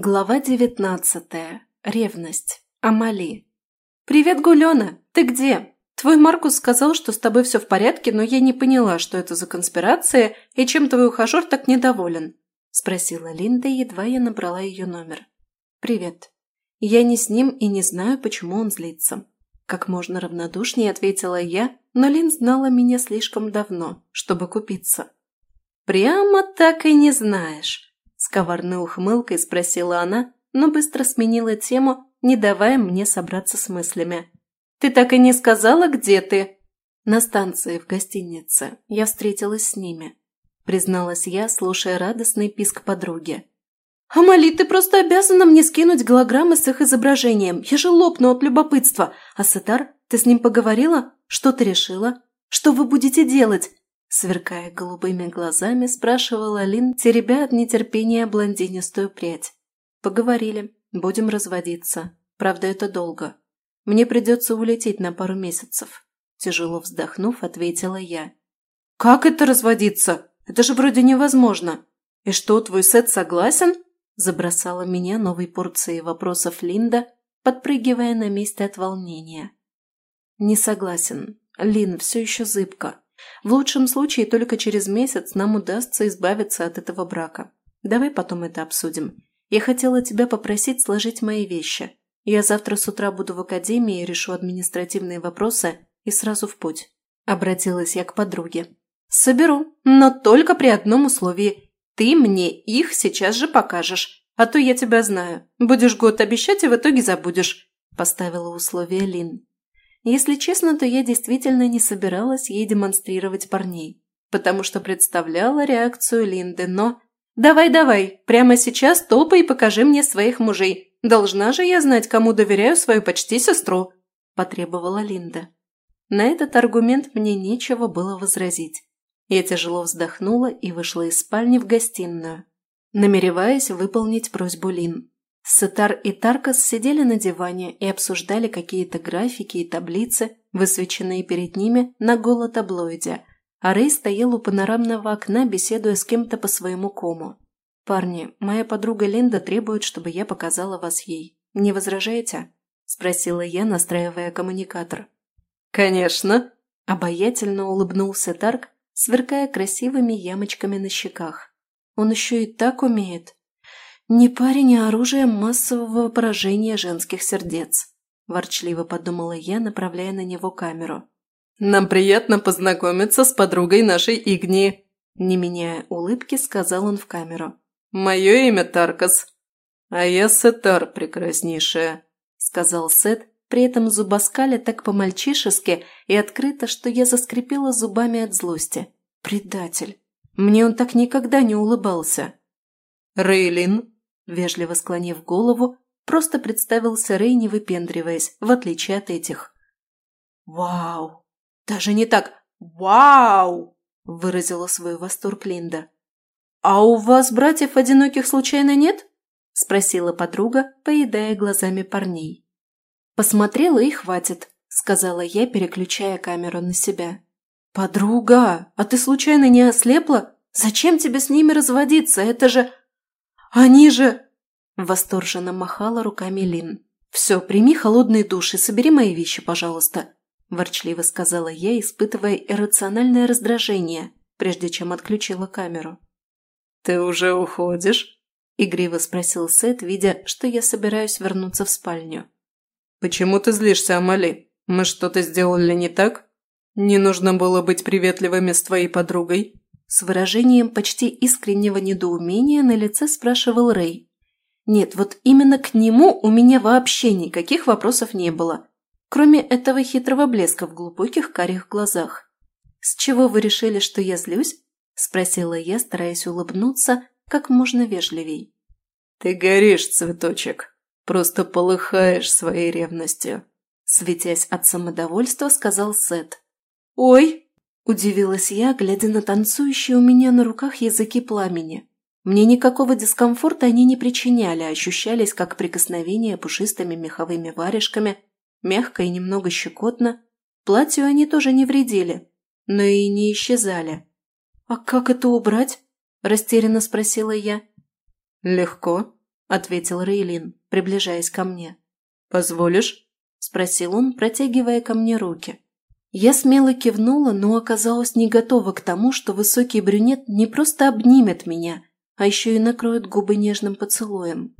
Глава девятнадцатая. Ревность. Амали. «Привет, Гулёна! Ты где? Твой Маркус сказал, что с тобой все в порядке, но я не поняла, что это за конспирация и чем твой ухажер так недоволен?» – спросила Линда, едва я набрала ее номер. «Привет. Я не с ним и не знаю, почему он злится». Как можно равнодушнее ответила я, но Лин знала меня слишком давно, чтобы купиться. «Прямо так и не знаешь», с коварной ухмылкой спросила она, но быстро сменила тему, не давая мне собраться с мыслями. «Ты так и не сказала, где ты?» «На станции, в гостинице. Я встретилась с ними», – призналась я, слушая радостный писк подруги. «Амали, ты просто обязана мне скинуть голограммы с их изображением. Я же лопну от любопытства. А Сатар, ты с ним поговорила? Что ты решила? Что вы будете делать? Сверкая голубыми глазами, спрашивала Лин, теребя от нетерпения блондинистую прядь. «Поговорили. Будем разводиться. Правда, это долго. Мне придется улететь на пару месяцев». Тяжело вздохнув, ответила я. «Как это разводиться? Это же вроде невозможно. И что, твой Сет согласен?» Забросала меня новой порцией вопросов Линда, подпрыгивая на месте от волнения. «Не согласен. Лин все еще зыбко. В лучшем случае только через месяц нам удастся избавиться от этого брака. Давай потом это обсудим. Я хотела тебя попросить сложить мои вещи. Я завтра с утра буду в академии, решу административные вопросы и сразу в путь. Обратилась я к подруге. Соберу, но только при одном условии. Ты мне их сейчас же покажешь, а то я тебя знаю. Будешь год обещать и в итоге забудешь. Поставила условие Лин. Если честно, то я действительно не собиралась ей демонстрировать парней, потому что представляла реакцию Линды, но... «Давай-давай, прямо сейчас топай и покажи мне своих мужей. Должна же я знать, кому доверяю свою почти сестру», – потребовала Линда. На этот аргумент мне нечего было возразить. Я тяжело вздохнула и вышла из спальни в гостиную, намереваясь выполнить просьбу Лин. Сетар и Таркас сидели на диване и обсуждали какие-то графики и таблицы, высвеченные перед ними на голотаблоиде, а Рэй стоял у панорамного окна, беседуя с кем-то по своему кому. «Парни, моя подруга Линда требует, чтобы я показала вас ей. Не возражаете?» – спросила я, настраивая коммуникатор. «Конечно!» – обаятельно улыбнулся Тарк, сверкая красивыми ямочками на щеках. «Он еще и так умеет!» «Не парень, а оружие массового поражения женских сердец», – ворчливо подумала я, направляя на него камеру. «Нам приятно познакомиться с подругой нашей Игни», – не меняя улыбки, сказал он в камеру. «Мое имя Таркас, а я Сетар прекраснейшая», – сказал Сет, при этом зубоскаля так по-мальчишески и открыто, что я заскрипела зубами от злости. «Предатель! Мне он так никогда не улыбался!» «Рейлин!» Вежливо склонив голову, просто представился Рэй, выпендриваясь, в отличие от этих. «Вау! Даже не так! Вау!» – выразила свой восторг Линда. «А у вас братьев одиноких случайно нет?» – спросила подруга, поедая глазами парней. «Посмотрела и хватит», – сказала я, переключая камеру на себя. «Подруга, а ты случайно не ослепла? Зачем тебе с ними разводиться? Это же они же...» Восторженно махала руками Лин. «Все, прими холодный душ и собери мои вещи, пожалуйста», – ворчливо сказала я, испытывая иррациональное раздражение, прежде чем отключила камеру. «Ты уже уходишь?» – игриво спросил Сет, видя, что я собираюсь вернуться в спальню. «Почему ты злишься, Амали? Мы что-то сделали не так? Не нужно было быть приветливыми с твоей подругой?» С выражением почти искреннего недоумения на лице спрашивал Рэй. Нет, вот именно к нему у меня вообще никаких вопросов не было, кроме этого хитрого блеска в глубоких карих глазах. «С чего вы решили, что я злюсь?» – спросила я, стараясь улыбнуться как можно вежливей. «Ты горишь, цветочек, просто полыхаешь своей ревностью», – светясь от самодовольства, сказал Сет. «Ой!» Удивилась я, глядя на танцующие у меня на руках языки пламени. Мне никакого дискомфорта они не причиняли, а ощущались как прикосновение пушистыми меховыми варежками, мягко и немного щекотно. Платью они тоже не вредили, но и не исчезали. «А как это убрать?» – растерянно спросила я. «Легко. – ответил Рейлин, приближаясь ко мне. «Позволишь?» – спросил он, протягивая ко мне руки. Я смело кивнула, но оказалась не готова к тому, что высокий брюнет не просто обнимет меня, а еще и накроет губы нежным поцелуем.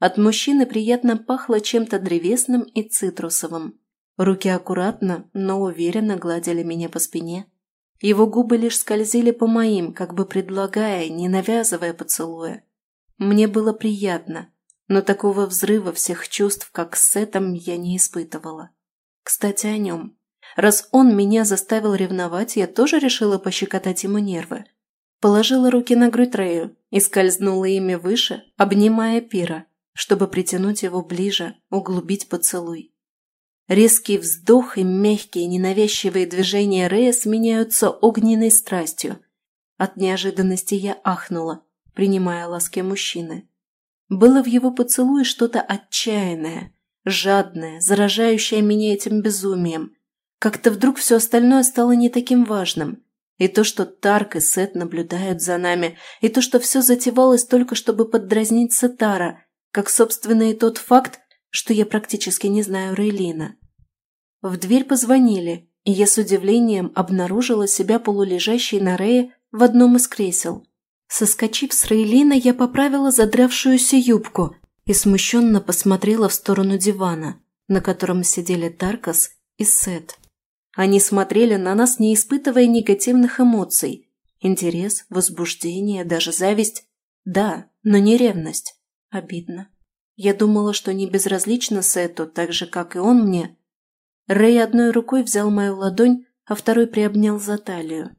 От мужчины приятно пахло чем-то древесным и цитрусовым. Руки аккуратно, но уверенно гладили меня по спине. Его губы лишь скользили по моим, как бы предлагая, не навязывая поцелуя. Мне было приятно, но такого взрыва всех чувств, как с Сетом, я не испытывала. Кстати, о нем. Раз он меня заставил ревновать, я тоже решила пощекотать ему нервы. Положила руки на грудь Рэю и скользнула ими выше, обнимая Пира, чтобы притянуть его ближе, углубить поцелуй. Резкий вздох и мягкие ненавязчивые движения Рэя сменяются огненной страстью. От неожиданности я ахнула, принимая ласки мужчины. Было в его поцелуе что-то отчаянное, жадное, заражающее меня этим безумием. Как-то вдруг все остальное стало не таким важным. И то, что Тарк и Сет наблюдают за нами, и то, что все затевалось только чтобы поддразнить Сетара, как, собственно, и тот факт, что я практически не знаю Рейлина. В дверь позвонили, и я с удивлением обнаружила себя полулежащей на Рее в одном из кресел. Соскочив с Рейлина, я поправила задрявшуюся юбку и смущенно посмотрела в сторону дивана, на котором сидели Таркас и Сет. Они смотрели на нас, не испытывая негативных эмоций. Интерес, возбуждение, даже зависть. Да, но не ревность. Обидно. Я думала, что не безразлично Сету, так же, как и он мне. Рэй одной рукой взял мою ладонь, а второй приобнял за талию.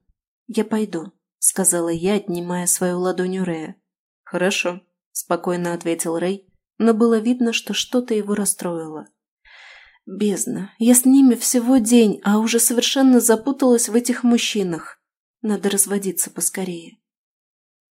«Я пойду», — сказала я, отнимая свою ладонь у Рэя. «Хорошо», — спокойно ответил Рэй, но было видно, что что-то его расстроило. «Бездна, я с ними всего день, а уже совершенно запуталась в этих мужчинах. Надо разводиться поскорее».